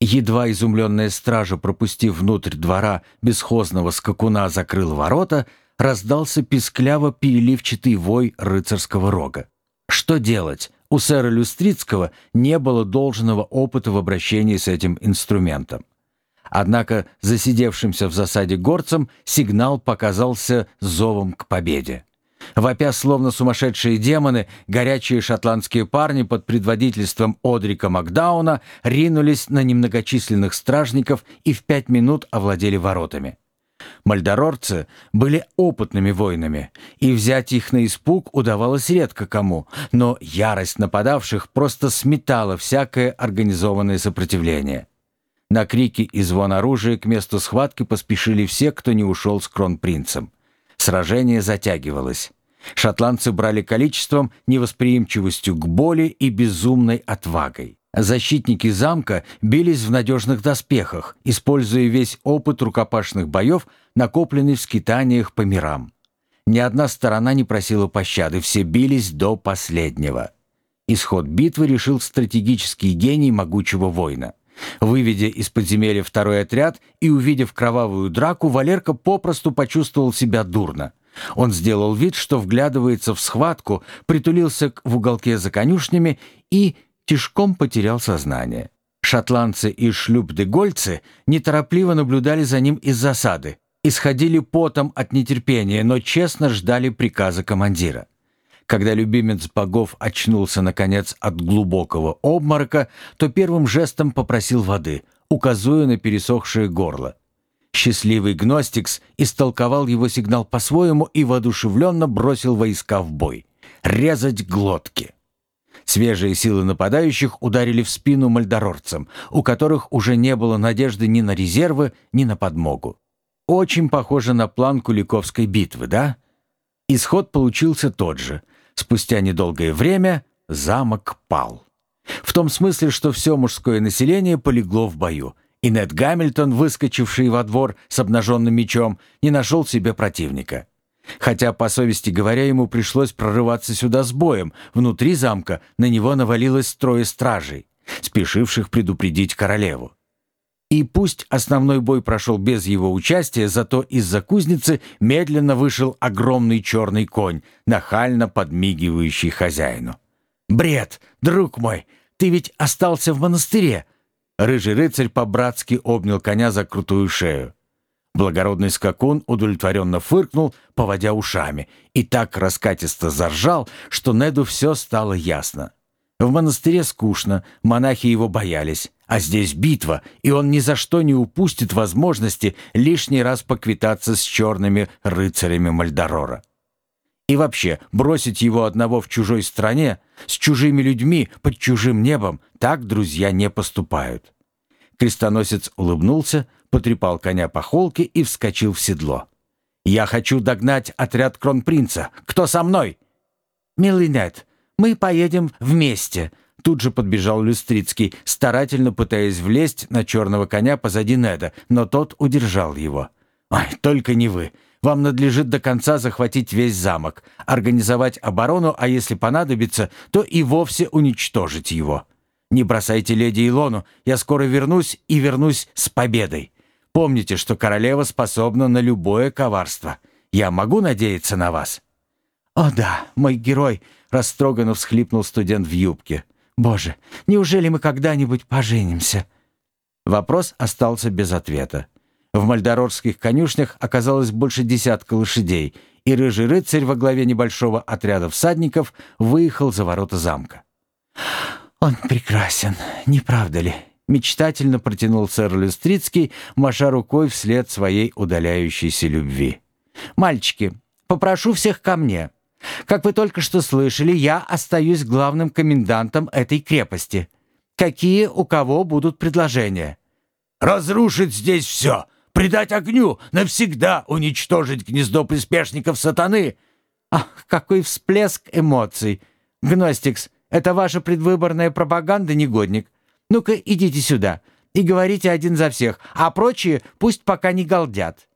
Едва изумленная стража, пропустив внутрь двора бесхозного скакуна, закрыл ворота, раздался пискляво переливчатый вой рыцарского рога. Что делать? У сэра Люстрицкого не было должного опыта в обращении с этим инструментом. Однако засидевшимся в засаде горцам сигнал показался зовом к победе. Вопя словно сумасшедшие демоны, горячие шотландские парни под предводительством Одрика Макдауна ринулись на немногочисленных стражников и в пять минут овладели воротами. Мальдорорцы были опытными воинами, и взять их на испуг удавалось редко кому, но ярость нападавших просто сметала всякое организованное сопротивление. На крики и звон оружия к месту схватки поспешили все, кто не ушел с кронпринцем. Сражение затягивалось. Шотландцы брали количеством, невосприимчивостью к боли и безумной отвагой. Защитники замка бились в надежных доспехах, используя весь опыт рукопашных боев, накопленный в скитаниях по мирам. Ни одна сторона не просила пощады, все бились до последнего. Исход битвы решил стратегический гений могучего воина. Выведя из подземелья второй отряд и увидев кровавую драку, Валерка попросту почувствовал себя дурно. Он сделал вид, что вглядывается в схватку, притулился в уголке за конюшнями и тишком потерял сознание. Шотландцы и шлюп-де-гольцы неторопливо наблюдали за ним из засады, исходили потом от нетерпения, но честно ждали приказа командира. Когда любимец богов очнулся, наконец, от глубокого обморока, то первым жестом попросил воды, указуя на пересохшее горло. Счастливый гностикс истолковал его сигнал по-своему и воодушевленно бросил войска в бой. Резать глотки. Свежие силы нападающих ударили в спину мальдорорцам, у которых уже не было надежды ни на резервы, ни на подмогу. Очень похоже на план Куликовской битвы, да? Исход получился тот же. Спустя недолгое время замок пал. В том смысле, что все мужское население полегло в бою, и Нед Гамильтон, выскочивший во двор с обнаженным мечом, не нашел себе противника. Хотя, по совести говоря, ему пришлось прорываться сюда с боем, внутри замка на него навалилось трое стражей, спешивших предупредить королеву. И пусть основной бой прошел без его участия, зато из-за кузницы медленно вышел огромный черный конь, нахально подмигивающий хозяину. «Бред, друг мой, ты ведь остался в монастыре!» Рыжий рыцарь по-братски обнял коня за крутую шею. Благородный скакун удовлетворенно фыркнул, поводя ушами, и так раскатисто заржал, что Неду все стало ясно. В монастыре скучно, монахи его боялись. А здесь битва, и он ни за что не упустит возможности лишний раз поквитаться с черными рыцарями Мальдорора. И вообще, бросить его одного в чужой стране, с чужими людьми, под чужим небом, так друзья не поступают. Крестоносец улыбнулся, потрепал коня по холке и вскочил в седло. «Я хочу догнать отряд кронпринца. Кто со мной?» «Милый Нед, мы поедем вместе», Тут же подбежал Люстрицкий, старательно пытаясь влезть на черного коня позади Неда, но тот удержал его. «Ой, только не вы. Вам надлежит до конца захватить весь замок, организовать оборону, а если понадобится, то и вовсе уничтожить его. Не бросайте леди Илону, я скоро вернусь и вернусь с победой. Помните, что королева способна на любое коварство. Я могу надеяться на вас?» «О да, мой герой!» — растроганно всхлипнул студент в юбке. Боже, неужели мы когда-нибудь поженимся?» Вопрос остался без ответа. В мальдорорских конюшнях оказалось больше десятка лошадей, и рыжий рыцарь во главе небольшого отряда всадников выехал за ворота замка. «Он прекрасен, не правда ли?» Мечтательно протянул сэр Люстрицкий, маша рукой вслед своей удаляющейся любви. «Мальчики, попрошу всех ко мне. Как вы только что слышали, я остаюсь главным комендантом этой крепости. Какие у кого будут предложения?» «Разрушить здесь все! Предать огню! Навсегда уничтожить гнездо приспешников сатаны!» «Ах, какой всплеск эмоций! Гностикс, это ваша предвыборная пропаганда, негодник? Ну-ка, идите сюда и говорите один за всех, а прочие пусть пока не галдят».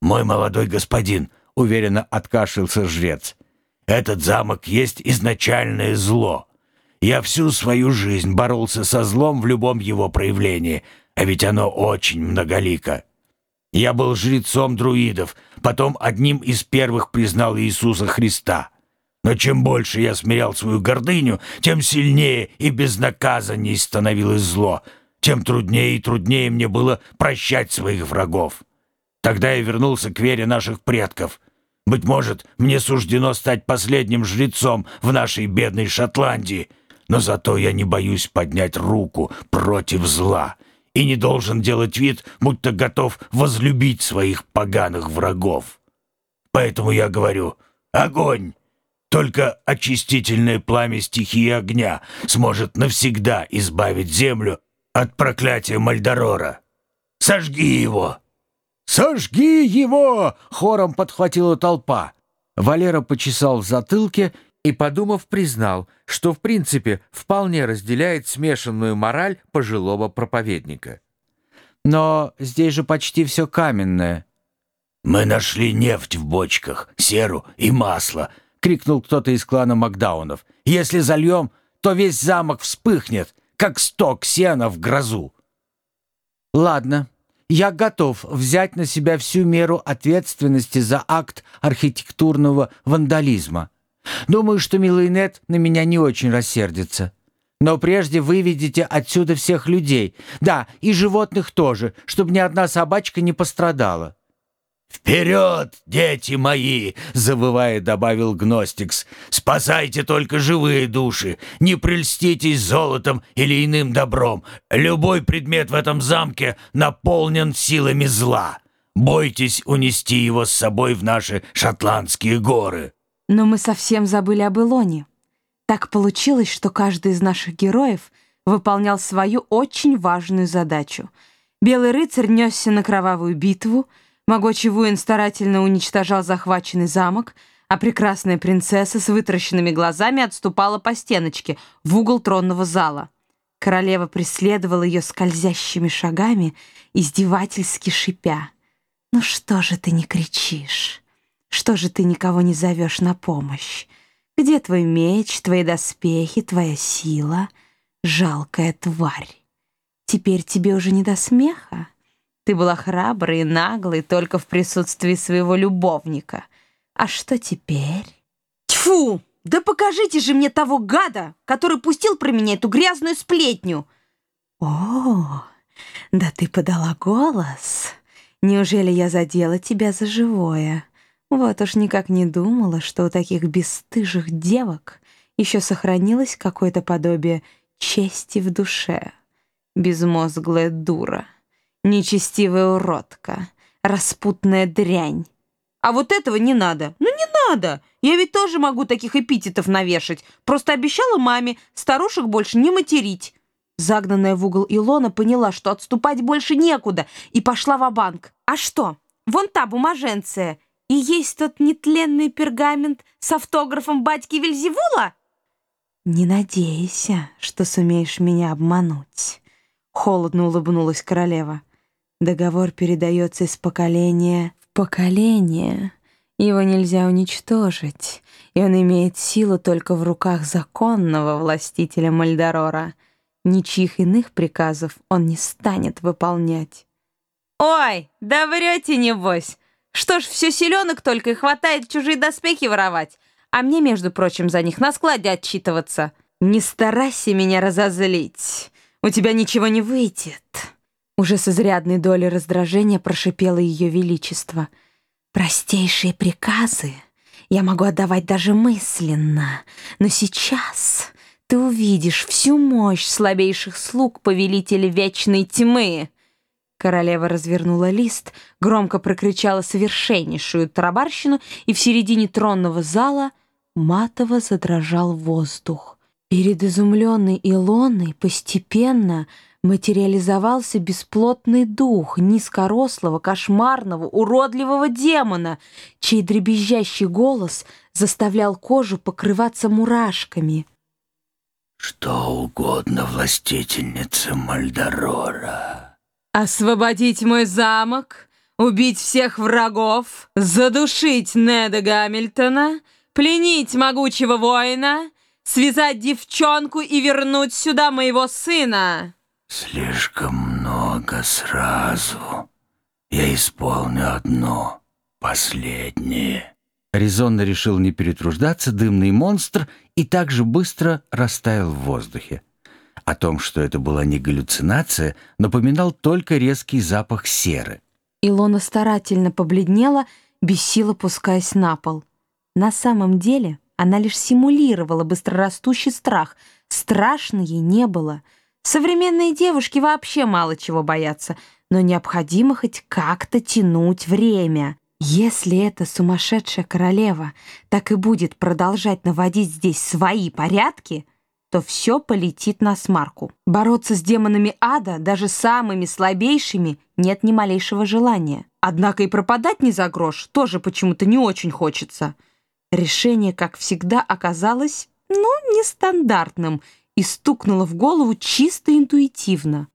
«Мой молодой господин», — уверенно откашлялся жрец, этот замок есть изначальное зло. Я всю свою жизнь боролся со злом в любом его проявлении, а ведь оно очень многолико. Я был жрецом друидов, потом одним из первых признал Иисуса Христа. Но чем больше я смирял свою гордыню, тем сильнее и безнаказанней становилось зло, тем труднее и труднее мне было прощать своих врагов. Тогда я вернулся к вере наших предков. Быть может, мне суждено стать последним жрецом в нашей бедной Шотландии, но зато я не боюсь поднять руку против зла и не должен делать вид, будто готов возлюбить своих поганых врагов. Поэтому я говорю «Огонь!» Только очистительное пламя стихии огня сможет навсегда избавить землю от проклятия Мальдорора. Сожги его!» «Сожги его!» — хором подхватила толпа. Валера почесал в затылке и, подумав, признал, что в принципе вполне разделяет смешанную мораль пожилого проповедника. «Но здесь же почти все каменное». «Мы нашли нефть в бочках, серу и масло», — крикнул кто-то из клана Макдаунов. «Если зальем, то весь замок вспыхнет, как сток сена в грозу». «Ладно, я готов взять на себя всю меру ответственности за акт архитектурного вандализма. Думаю, что милый Нет на меня не очень рассердится. Но прежде выведите отсюда всех людей, да, и животных тоже, чтобы ни одна собачка не пострадала». «Вперед, дети мои!» — завывая, добавил Гностикс. «Спасайте только живые души! Не прельститесь золотом или иным добром! Любой предмет в этом замке наполнен силами зла! Бойтесь унести его с собой в наши шотландские горы!» Но мы совсем забыли об Илоне. Так получилось, что каждый из наших героев выполнял свою очень важную задачу. Белый рыцарь несся на кровавую битву — Могучий воин старательно уничтожал захваченный замок, а прекрасная принцесса с вытаращенными глазами отступала по стеночке в угол тронного зала. Королева преследовала ее скользящими шагами, издевательски шипя. «Ну что же ты не кричишь? Что же ты никого не зовешь на помощь? Где твой меч, твои доспехи, твоя сила? Жалкая тварь! Теперь тебе уже не до смеха?» Ты была храброй и наглой только в присутствии своего любовника. А что теперь? Тьфу! Да покажите же мне того гада, который пустил про меня эту грязную сплетню. О, да ты подала голос. Неужели я задела тебя за живое? Вот уж никак не думала, что у таких бесстыжих девок еще сохранилось какое-то подобие чести в душе. Безмозглая дура. Нечестивая уродка, распутная дрянь. А вот этого не надо. Ну не надо. Я ведь тоже могу таких эпитетов навешать. Просто обещала маме старушек больше не материть. Загнанная в угол Илона поняла, что отступать больше некуда, и пошла в банк А что? Вон та бумаженция. И есть тот нетленный пергамент с автографом батьки Вельзевула? Не надейся, что сумеешь меня обмануть. Холодно улыбнулась королева. Договор передается из поколения в поколение. Его нельзя уничтожить, и он имеет силу только в руках законного властителя Мальдорора. Ничьих иных приказов он не станет выполнять. «Ой, да врете, небось! Что ж, все селенок только и хватает чужие доспехи воровать, а мне, между прочим, за них на складе отчитываться. Не старайся меня разозлить, у тебя ничего не выйдет». Уже с изрядной долей раздражения прошипело ее величество. «Простейшие приказы я могу отдавать даже мысленно, но сейчас ты увидишь всю мощь слабейших слуг повелителя вечной тьмы». Королева развернула лист, громко прокричала совершеннейшую тарабарщину, и в середине тронного зала матово задрожал воздух. Перед изумленной Илоной постепенно материализовался бесплотный дух низкорослого, кошмарного, уродливого демона, чей дребезжащий голос заставлял кожу покрываться мурашками. «Что угодно властительнице Мальдорора». «Освободить мой замок, убить всех врагов, задушить Неда Гамильтона, пленить могучего воина, связать девчонку и вернуть сюда моего сына. Слишком много сразу. Я исполню одно, последнее. Резонно решил не перетруждаться дымный монстр и так же быстро растаял в воздухе. О том, что это была не галлюцинация, напоминал только резкий запах серы. Илона старательно побледнела, без сил опускаясь на пол. На самом деле она лишь симулировала быстрорастущий страх. Страшно ей не было. Современные девушки вообще мало чего боятся, но необходимо хоть как-то тянуть время. Если эта сумасшедшая королева так и будет продолжать наводить здесь свои порядки, то все полетит на смарку. Бороться с демонами ада, даже самыми слабейшими, нет ни малейшего желания. Однако и пропадать ни за грош тоже почему-то не очень хочется. Решение, как всегда, оказалось, ну, нестандартным и стукнуло в голову чисто интуитивно.